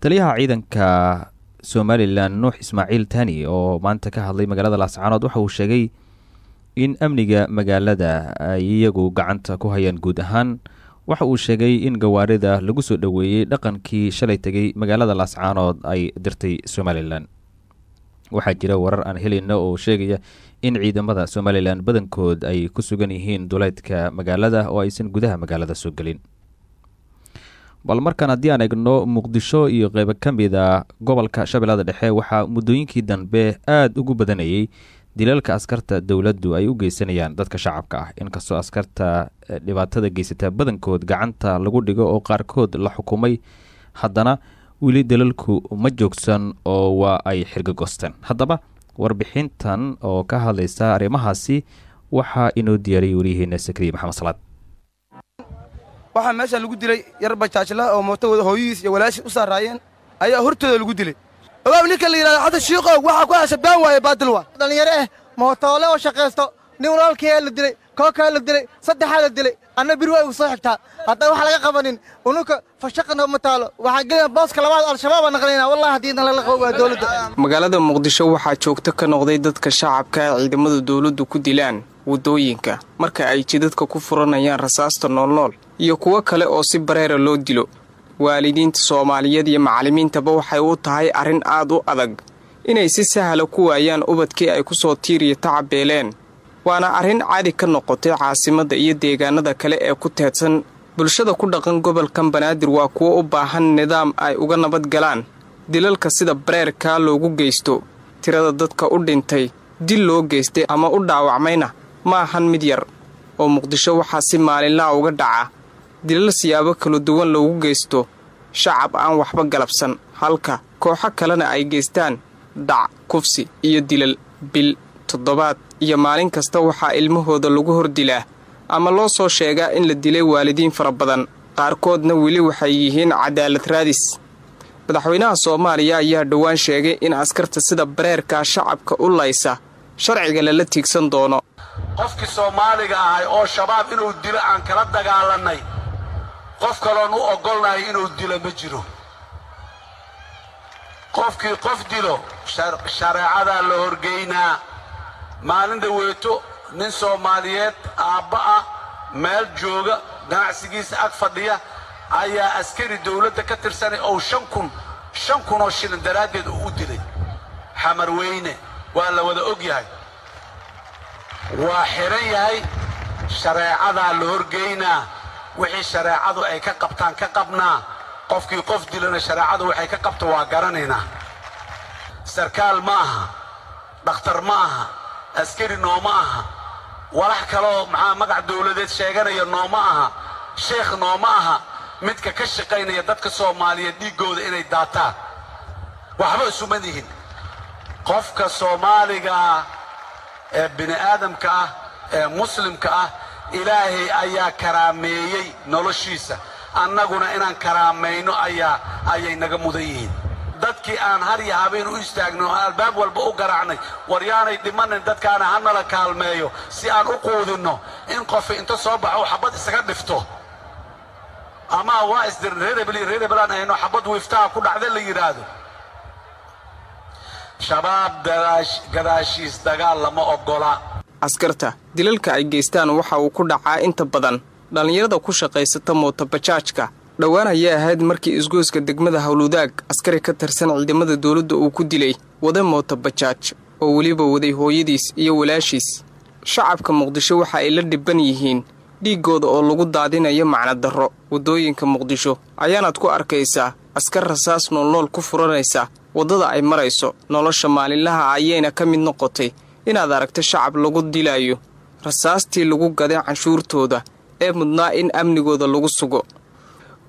Taliyaha ciidanka somalilan nuux ismaaciil tani oo maanta ka hadlay magaalada laascaanood waxa uu sheegay in amniga magaalada ay iyagu gacanta ku hayaan guud ahaan. Waxa uu sheegay in gawaarida lagu soo dhoweeyey dhaqankii shalay tegay magaalada laascaanood ay dirtay somalilan waxaa jira warar aan helayna oo sheegaya in ciidamada somalilan badankood ay ku sugan yihiin duleydka magaalada oo aysan gudaha magaalada soo gelin bal markaan haddii aan egno muqdisho iyo qeybo ka mid a gobolka shabeellada dhexe waxaa muddooyinkii dambe aada ugu badanayey dilalka askarta dowladdu ay u geysanayaan dadka shacabka ah. Inkastoo askarta dhibaatada geysata badankood gacanta lagu dhigo oo qaarkood la xukumay haddana weli dalalku ma joogsan oo waa ay xirgagosteen haddaba warbixintan oo ka hadlaysa arrimahaasi waxaa inoo diyaariyay waryaheena sakriye maxamed salaad waxaa meeshaan lagu dilay yar bajaajla oo mootowada hooyadiis iyo walaashii u saaraayeen ayaa hortooda lagu dilay. Ogaab ninka la yidhahda xasan shiiqow waxaa ku hasha baan waaye baadil waa. Dhallinyaro eh mootoole oo shaqaysto nin walaalkiyaa la dilay kookaa la dilay saddexaa la dilay. Anna bir waa igu soo xigtaa. Haddaan wax laga qabanin ununka fashaqana ma taalo. Waxaa gelina booska labaad al-shabaab aan naqlinaa wallahi haddii idan lala qabo waa dowladda. Magaalada muqdisho waxaa joogto ka noqday dadka shacabka ciidamada dowladdu ku dilaan waddooyinka marka ay jidadka ku furanayaan rasaasta noolnool iyo kuwo kale oo si bareera loo dilo. Waalidiinta soomaaliyeed iyo macallimiintaba waxay u tahay arrin aad u adag inay si sahla ku waayaan ubadkii ay ku soo tiiriyo tacabeeleen waana arrin caadi ka noqotay caasimadda iyo deegaanada kale ee ku teedsan. Bulshada ku dhaqan gobolkan banaadir waa kuwo u baahan nidaam ay uga nabad galaan dilalka sida bareerkaa loogu geysto tirada dadka u dhintay dil loo geystay ama u dhaawacmayna ma ahan mid yar oo muqdisho waxaa si maalinlaha uga dhaca. Dilal siyaabo kala duwan loogu geysto shacab aan waxba galabsan halka kooxo kalena ay geystaan dhac kufsi iyo dilal bil toddobaad. Iyo maalin kasta waxaa ilmahooda lagu hor dilaa ama loo soo sheegaa in la dilay waalidiin fara badan. Qaarkoodna weli waxay yihiin cadaalad raadis. Madaxweynaha soomaaliya ayaa dhowaan sheegay in askarta sida bareerkaa shacabka u laysa sharciga lala tiigsan doono qofkii soomaaliga ahay oo shabaab inuu dilo aan kala dagaalannay qof kaloon u oggolnahay inuu dilo ma jiro. Qofkii qof dilo shareecadaa la horgeynaa. Maalin dhaweeto nin soomaaliyeed aabba ah meel jooga ganacsigiisa ag fadhiya ayaa askari dawladda ka tirsanay oo shan kun shan kunoo shilin daraaddeed uu u dilay. Xamar weyne waa la wada og yahay waa xidhan yahay shareecadaa la horgeynaa wixii shareecadu ay ka qabtaan ka qabnaa qofkii qof dilana shareecadu waxay ka qabto waa garanaynaa sarkaal ma aha dhakhtar ma aha askari nooma aha. Walax kaloo maxaa magac dawladeed sheeganaya nooma aha sheekh nooma aha. Midka ka shaqaynaya dadka soomaaliyeed dhiiggooda inay daataan. Waxba isuma dihin qofka soomaaligaa ee bini aadamka ah ee muslimka ah ilaahay ayaa karaameeyey noloshiisa. Annaguna inaan karaamayno ayaa ayay naga mudan yihiin. Dadkii aan har iyo habeen u istaagno oo albaab walba u garaacnay war yaanay dhimanin dadkaana hanala kaalmeeyo si aan u quudinno in qofi inta soo baxo xabad isaga dhifto. Ama waa isdirin reerebel iyo reerebel aan ayno xabad wiiftaha ku dhacda la yidhaahdo shabaab gadaashiis dagaal lama oggola. Askarta dilalka ay geystaan waxa uu ku dhacaa inta badan. Dhallinyarada ku shaqaysata mootobajaajka dhowaan ayay ahayd markii isgoyska degmada howlwadaag askari ka tirsan ciidamada dowladda uu ku dilay wada mootobajaaj oo weliba waday hooyadiis iyo walaashiis. Shacabka muqdisho waxa ay la dhibban yihiin dhiiggooda oo lagu daadinayo macnodarro waddooyinka muqdisho ayaanaad ku arkaysaa askar rasaas noolnool ku furanaysa waddada ay marayso nolosha maalinlaha ayayna ka mid noqotay inaad aragto shacab lagu dilayo rasaastii lagu gaday canshuurtooda ee mudnaa in amnigooda lagu sugo.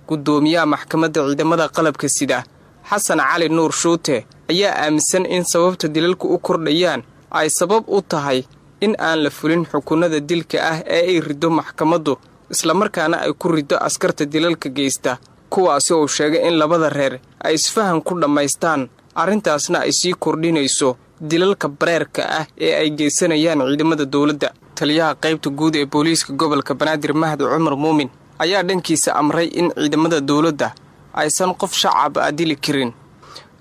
Guddoomiyaha maxkamadda ciidamada qalabka sida xasan cali nuur shuute ayaa aaminsan in sababta dilalku u kordhayaan ay sabab u tahay in aan la fulin xukunnada dilka ah ee ay riddo maxkamaddu islamarkaana ay ku riddo askarta dilalka geysta kuwaasi uu sheegay in labada reer ay isfahan ku dhammaystaan. Arrintaasna ay sii kordhinayso dilalka bareerka ah ee ay geysanayaan ciidamada dowladda. Taliyaha qaybta guud ee booliiska gobolka banaadir mahdi cumar muumin ayaa dhankiisa amray in ciidamada dowladda aysan qof shacab a dili karin.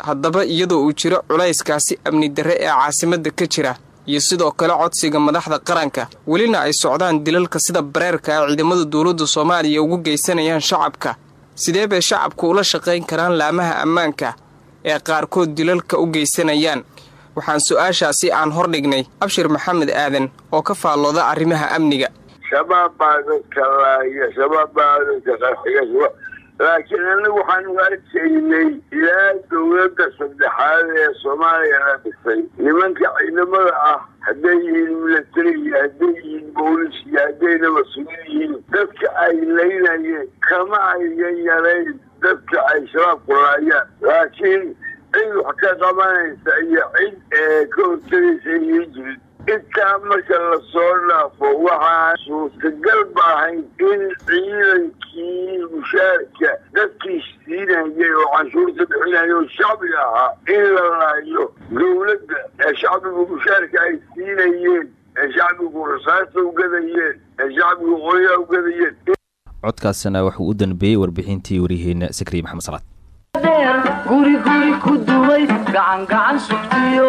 Haddaba iyadoo uu jiro culayskaasi amni darre ee caasimadda ka jira iyo sidoo kale codsiga madaxda qaranka welina ay socdaan dilalka sida bareerka ah ciidamada dowladda soomaaliya ugu geysanayaan shacabka sidee bay shacabku ula shaqayn karaan laamaha ammaanka ee qaarkood dilalka u geysanayaan? Waxaan su'aashaasi aan hordhignay abshir maxamed aadan oo ka faallooda arrimaha amniga laakiin anagu waxaanu arkaynay ilaa dowladda saddexaad ee soomaaliya la dhisay. Nimanka ciidamada ah hadday yihiin milatari iyo hadday yihiin boolis iyo haddayna mas'uul yihiin dadka ay laynayeen kama aygan yarayn dadka ay shabaabku laayaan. Laakiin cid wax ka qabanaysa iyo cid ka hortagaysa iyo jirin intaa marka la soo dhaafo waxaa suurtagal ba ahayd in ciidankii mushaarka dadkii siinayay oo canshuurta bixinaya oo shacbiga ahaa in la laayo dowladda ee shacbigu mushaarka ay siinayeen ee shacbigu rasaasta u gadayeen ee shacbigu qoyaa u gadayeen. Codkaasina wuxuu u danbeeyey warbixintii waryaheena sakriye maxamed salaad. Guri guri ku duway gacan gacan sugtiyo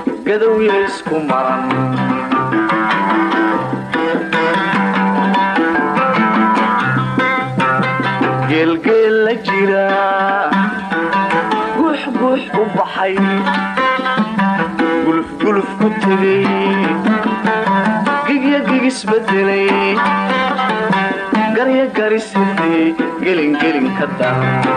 gadowya isku maran geelgeel la jira. Guux guux u baxay. Gulufguluf ku tegay gigya gigisbedelay garya garisirtiyey gelingelin ka daran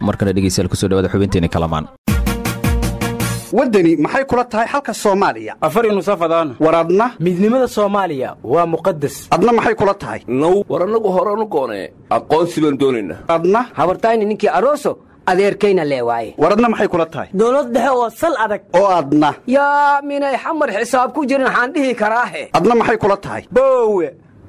markale dhegeystayaal ku soo dhawaada xubinteeni kalamaan. Waddani maxay kula tahay xalka soomaaliya? Afar nusafadaan war adna? Midnimada soomaaliya waa muqadas adna maxay kula tahay? Now war annagu horanu goonee aqoonsi baan doonaynaa adna? Habartayni ninkii aroso adeerkayna lee waaye war adna maxay kula tahay? Dowlad dhexe oo sal adag. Oo adna. Yaa minay xamar xisaab ku jirin waxaan dhihi karaahe. Adna maxay kula tahay? Boowe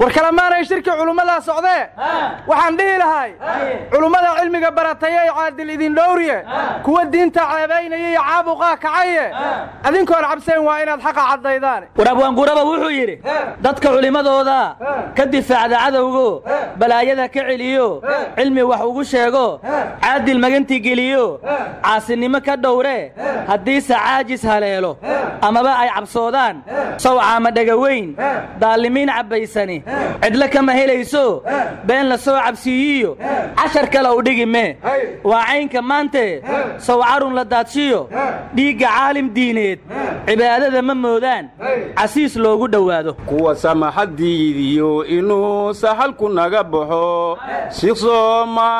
war kalemaanay shirkii culummadaa socdee waxaan dhihi lahay culummada cilmiga baratayey caadil idin dhowriye kuwa diinta ceebaynaya iyo caabuqaa kacaye adinkoon cabsayn waa inaad xaqa caddaydaan. Warabwaanguraba wuxuu yidhi dadka culimmadooda ka difaacda cadowgo balaayada ka celiyo cilmi wax ugu sheego caadil magantii geliyo caasinimo ka dhowre haddiise caajis haleelo amaba ay cabsoodaan. Sawcaama dhagaweyn daalimiin cabbaysani. Cidlo kama helayso. Been la soo cabsiiyiyo. Cashar kale u dhigi mee waa caynka maante. Sawcarun la daadshiyo dhiigga caalim diineed. Cibaadada ma moodaan. Casiis loogu dhowaado. Kuwa samaxadiidiyo inuu saxalku naga baxo. Shiikh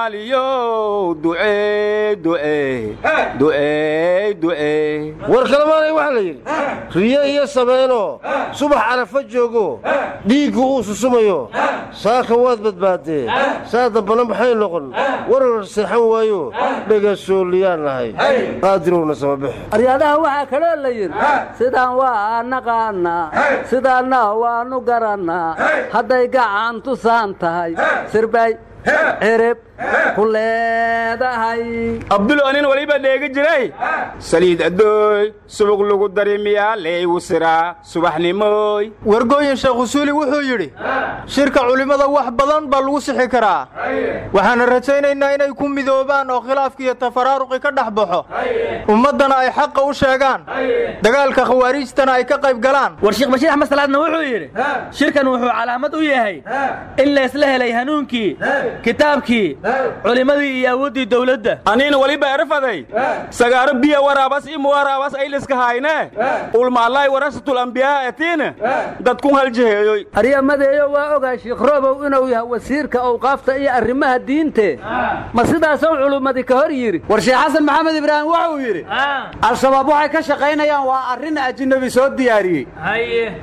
soomaaliyow ducee ducee ducee ducee war kalemaanay waxaa la yidhi riyo iyo sameeno subax carafa joogo. Dhiiggu uu susumayo. Saaka waad badbaadee saa dambana maxay noqon? Warar seexan waayo. Dhagasooliyaan nahay qaadirowna samabax aryadaha waxaa kaloo la yidhi sidaan waa naqaannaa sidaanna waannu garannaa hadday gacan tusaan tahay. Sirbay. Cirib ku leedahay. Abdul anin waliba dheegi jiray? Saliid addooy subug lagu dari miyaa laygu siraa subaxnimooy. Wargooyin sheekh usuuli wuxuu yidhi shirka culimmada wax badan baa lagu sixi karaa. Waxaana rajaynaynaa inay ku midoobaan oo khilaafki iyo tafaraaruqi ka dhex baxo. Ummaddana ay xaqa u sheegaan. Dagaalka khawaariijtana ay ka qayb galaan. War sheekh bashiir axmed salaadna wuxuu yidhi shirkan wuxuu calaamad u yahay in laysla helay hanuunkii kitaabkii culimmadii iyo awooddii dawladda aniina waliba erafaday sagaaro biya waraabas imu waraabas ayliska hayne. Ulmaallay warasatul ambiyaa etiine dadkun haljaheeyoy aryamadeeyo waa ogaa shiikh roobow inuu yahay wasiirka awqaafta iyo arrimaha diinte ma sidaasou culummadi ka hor yidhi war sheekh xasan maxamed ibraahim wuxuu yidhi al-shabaab waxay ka shaqaynayaan waa arrin ajinabi soo diyaariyey.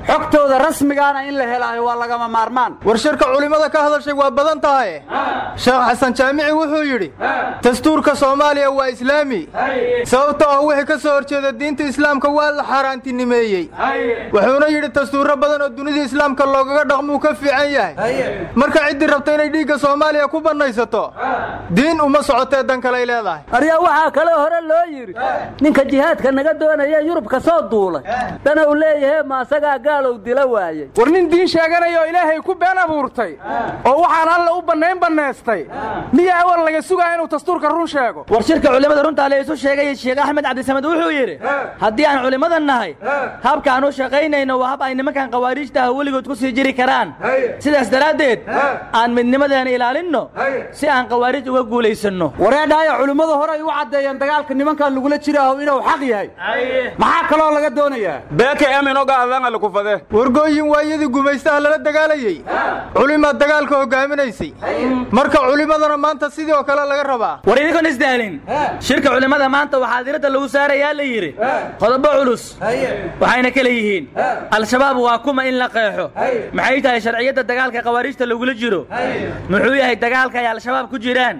Xogtooda rasmigaana in la helaayo waa lagama maarmaan. War shirka culimmada ka hadashay waa badan tahay. Sheekh xasan jaamici wuxuu yidhi dastuurka soomaaliya waa islaami. Sababtoo ah wixii ka soo horjeeda diinta islaamka waa la xaaraantinimeeyey. Wuxuuna yidhi dastuurro badan oo dunida islaamka loogaga dhaqmuu ka fiican yahay. Marka ciddii rabta inay dhiigga soomaaliya ku bannaysato diin uma socotee dan kaley leedahay. Aryaa waxaa kaloo hore loo yidhi ninka jihaadka naga doonaya yurub ka soo duulay dana uu leeyahay ma asagaa gaalow dila waayey. War nin diin sheeganaya oo ilaahay ku been abuurtay oo waxaan alle u bannayn bannaystay miya awal laga sugaa inuu dastuurka run sheego. War shirka culimmada runtaa la isu sheegay sheekh axmed cabdisamed wuxuu yidhi haddii aan culimmada nahay habkaan u shaqaynayno waa hab ay nimankan khawaariijta ah weligood ku sii jiri karaan. Sidaas daraaddeed aan midnimadeena ilaalinno si aan khawaariij uga guulaysanno. Wareedhaaya culimmadu horay u caddeeyeen dagaalka nimankan lagula jiraaho inuu xaq yahay. Maxaa kaloo laga doonayaa? Beeka eminogaadangalakufade wargooyin waayadii gumaystaha lala dagaalayey culimaad dagaalka hogaaminaysay. Marka culimmadana maanta sidii oo kale laga rabaa? War idinkoon isdaalin. Shirka culimmada maanta waxaa diradda lagu saarayaa la yidhi. Qodobo culus. Waxayna kale yihiin. Al-shabaab waa kuma in la qeexo. Maxay tahay sharciyadda dagaalka khawaariijta lagula jiro? Muxuu yahay dagaalka ay al-shabaab ku jiraan?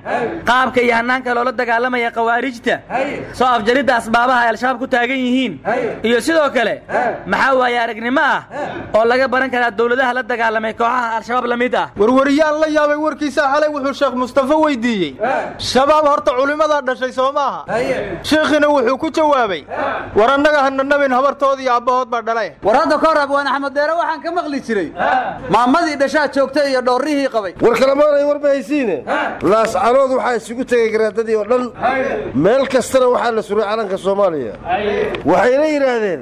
Qaabka iyo hannaanka loola dagaalamaya khawaariijta? Soo afjaridda asbaabaha ay al-shabaab ku taagan yihiin? Iyo sidoo kale maxaa waaye aragnimo ah oo laga baran karaa dowladaha la dagaalamay kooxaha al-shabaab la mid ah? Warwariyaan la yaabay warkiisa xalay wuxuu sheekh mustafa weydiiyey. Shabaab horta culimmadaa dhashay soo maaha shiikhina wuxuu ku jawaabay. War annaga hana nabin habartood iyo baa dhalay. War hadda ka hor abwaan axmed deere waxaan ka maqli jiray. Maamadii dhashaa joogtay iyo dhoorrihii qabay. War kalemaanay war ma haysiine? Laascanood waxaa isugu tegay garaadadii oo dhan. Meel kastana waxaa la suray calanka soomaaliya. Waxayna yidhaahdeen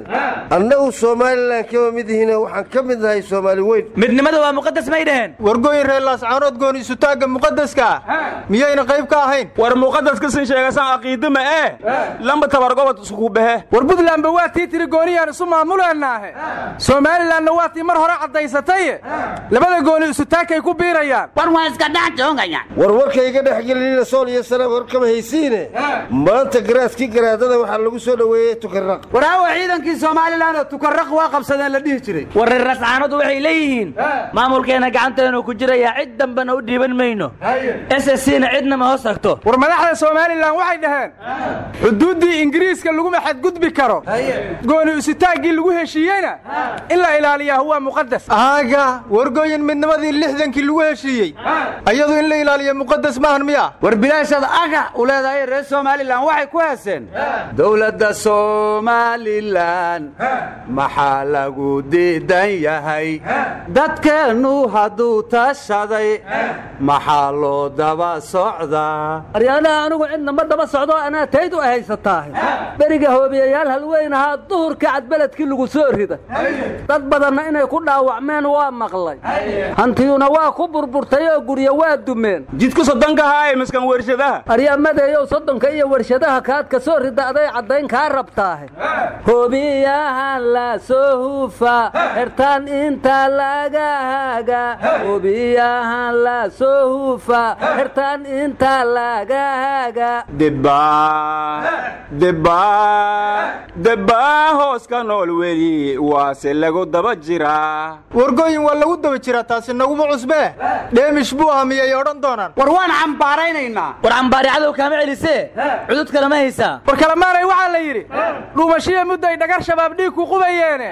annagu somalilan kama mid ihine waxaan ka mid nahay soomaali weyn. Midnimada waa muqadas may dhaheen wargooyin reer laascaanood gooni isutaagga muqadaska miyayna qayb ka ahayn. War muqadaska sin sheegasan aqiidima ee lamba tabargobod isku behe. War buntlandba waa tii tiri gooniyaan isu maamuleenaahe somalilanna waa tii mar hore caddaysataye labada gooni isutaagkay ku biirayaan. War waa iska dhex joogayaan war warkayga dhexgelinina sool iyo sanaab war kama haysiine. Maanta garaaskii garaadada waxaa lagu soo dhoweeyey tukarraq. War hawa ciidankii somalilan oo tukarraq waa qabsadeen la dhihi jiray. War reer rascaanodu waxay leeyihiin. Maamulkeena gacanteenu ku jiraya cid dambena u dhiiban mayno mayno s s c na cidna ma hoos tagto. War madaxda somalilan waxay dhaheen xuduuddii ingiriiska laguma xadgudbi karo. Gooni usitaaggii lagu heshiiyeyna in la ilaaliyaa huwa muqadas aaga wargooyin midnimadii lixdankii lagu heshiiyey. Ayadu in la ilaaliya muqadas maahan miya war bilaashad aga u leedahay reer somalilan waxay ku heeseen dowladda somalilan maxaa lagu diidan yahay? Dadkeennu hadduu tashaday maxaa loo daba socdaa aryaanaha anigu cidna ma daba socdo anaa tayd u haysataahe beriga hoobiyayaal halweyn ahaa duhurka cadbeledkii lagu soo rida. Dad badanna inay ku dhaawacmeen waa maqlay. Hantiyuna waa ku burburtay oo guryo waa dumeen. Jidku soddonka haaye miskan wershadaha aryamadeeyow soddonka iyo warshadaha kaad ka soo rida aday caddayn kaa rabtaahe. Hoobiyahan la soo huufa xertaan inta laga haga hoobiyahan la soo huufa xertaan inta laga haga debaa hoos ka nool weli waase lagu daba jiraa wargooyin waa lagu daba jiraa taasi naguma cusbee dheemish buu ah miyay odhan doonaan war waan cambaaraynaynaa. War cambaari cadow kaama celisee cudud kale ma haysaa war kalemaanay waxaa la yidhi dhuumashiya mudday dhagar shabaab dhiig ku qubayeene.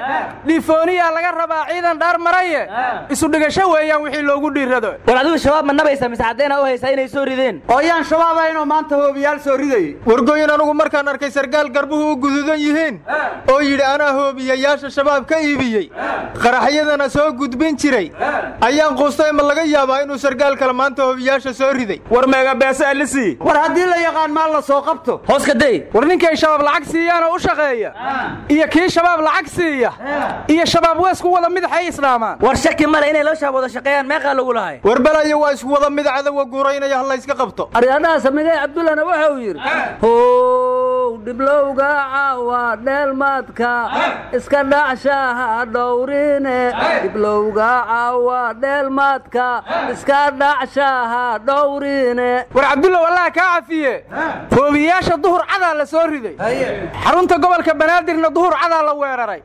Dhiifooniyaa laga rabaa ciidan dhaar maraye. Isu dhigasho weeyaan wixii loogu dhiirrado war adigu shabaab ma nabaysa mise caddeena u haysaa inay soo rideen. Oo yaan shabaab ahaynoo maanta hoobiyaal soo riday. Wargooyin anugu markaan arkay sargaal garbuhu u guduudan yihiin. Oo yidhi anaa hoobiyayaasha shabaab ka iibiyey. Qaraxyadana soo gudbin jiray. Ayaan quustay ma laga yaabaa inuu sargaal kale maanta hoobiyaasha soo riday. War meegabeesa alisi war haddii la yaqaan maal la soo qabto. Hoos ka day. War ninkay shabaab lacag siiyaanoo u shaqeeya. Iyo kii shabaab lacag siiya. Iyo shabaab waa isku wada midaxay islaamaan. War shaki male inay loo shabaab wada shaqeeyaan meeqaa lagu lahay. War balayo waa isku wada mid cadowa guuraynaya hallayska qabto. Aryaadhaha samigay cabdullana wuxuu yidhi how dhiblowga caawa dheelmaadka iska dhacshaha dhowrine. Dhiblowga caawa dheelmaadka iska dhacshaha dhowrine. War cabdulla wallaha kaa cafiye. Hoobiyaasha duhur cadaa la soo riday. Xarunta gobolka banaadirna duhur cadaa la weeraray.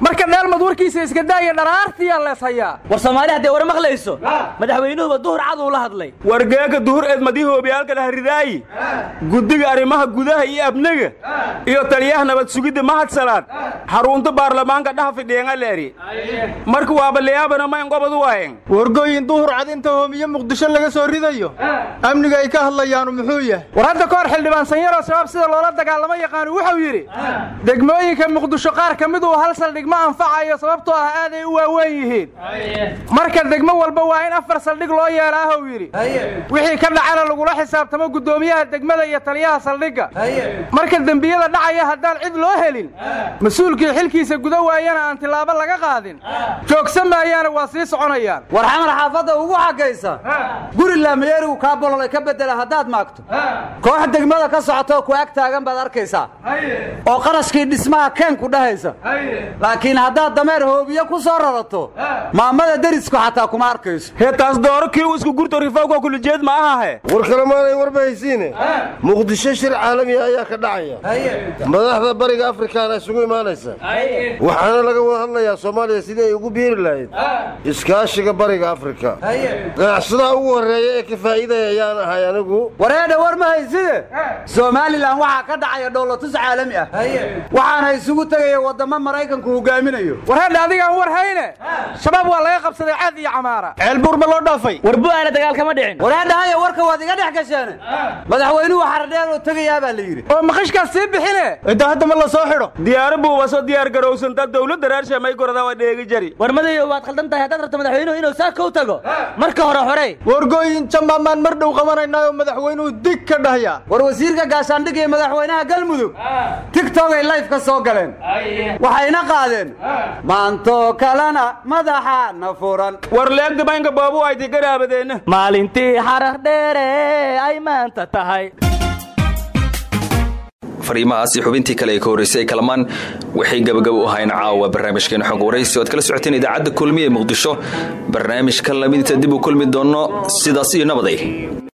Marka dheelmad warkiisa iska daaya dharaartiyaa lees hayaa war soomaali haddee war maqlayso madaxweynuhuba duhur caduu la hadlay. Wargeega duhur eedmadii hoobiyaalka dhaharidaayi guddiga arrimaha gudaha iyo abnega iyo taliyaha nabad sugidda mahad salaad. Xarunta baarlamaanka dhaha fidheenga leeri. Marka waaba leyaabana mayn qobad u ahayn wargooyin duhur cad inta hoomiye muqdisho laga soo ridayo. Amniga ay ka hadlayaanu muxuu yahay. War hadda ka hor xildhibaan sanyaroo shabaab sida loola dagaalamo yaqaanu wuxuu yidhi degmooyinka muqdisho qaar ka mid uu hal saldhig ma anfacayo sababtoo ah aaday u waaweyn yihiin. Marka degmo walba waa in afar saldhig loo yeelaahuu yidhi. Wixii ka dhacana lagula xisaabtamo guddoomiyaha degmada iyo taliyaha saldhigga marka dembiyada dhacaya haddaan cid loo helin mas'uulkii xilkiisa guda waayana aan tilaabo laga qaadin. Joogsan maayaana waa sii soconayaan. War xamar xaafadda ugu xagaysa guri laamiyeerigu kaa bololay ka bedela haddaad maagto. Koox degmada ka socotoo ku ag taagan baad arkaysaa. Oo qarashkii dhismaha keen ku dhahaysa laakiin haddaad dameer hoobiye ku soo rarato maamada derisku xataa kuma arkayso. Hee taas dooro kii u isku gurto rifawka kulijeed ma ahahe. War kalemaanay warba haysiine. Muqdisho shir caalamiya ayaa ka dhacaya. Madaxda bariga afrikaana isugu imaanaysa. Waxaana laga wada hadlayaa soomaaliya sidii ay ugu biiri lahayd. Iskaashiga bariga afrika. Ganacsadaha ugu horreeya ee ka faa'iidaya ayaan ahay anigu. Wareedha war ma hayside? Somalilan waxaa ka dhacaya dhowlatus caalami ah. Waxaana isugu tegaya waddamo maraykanku hogaaminayo warhadha adigaan war hayne shabaab waa laga qabsaday caad iyo camaara. Ceelbuur ma loo dhaafay war bu'aana dagaal kama dhicin. Wareedha haya warka waad iga dhex gasheene madaxweynuhu xardheer oo tegayaa baa la yidhi oo maqishkaas sii bixine. Cidda hadda ma la soo xidho. Diyaaro buubaso diyaar garowsanta dawladda reer sheemay gorada waa dheegi jari. War madayo waad khaldan tahay. Haddaad rabto madaxweynuhu inuu saaka u tago marka hore horey wargooyin jambaamaan mar dhow qabanaynaayo madaxweynuhu dig ka dhahaya war wasiirka gaashaandhig iyo madaxweynaha galmudug tigtog ay layf ka soo galeen. Waxayna qaadeen. Maantoo kalena madaxa na furan. War leegdabaynka boobu ayti garaabadeenna maalintii xarar dheere ay maanta tahay fariimahaasi xubintii kale ee ka horreysay ee kalamaan waxay gabagabo u ahayn caawa barnaamijkeena xog waraysi oad kala socoteen idaacadda kulmiye ee muqdisho barnaamijka lamidinta dib u kulmi doonno sidaas iyo nabaday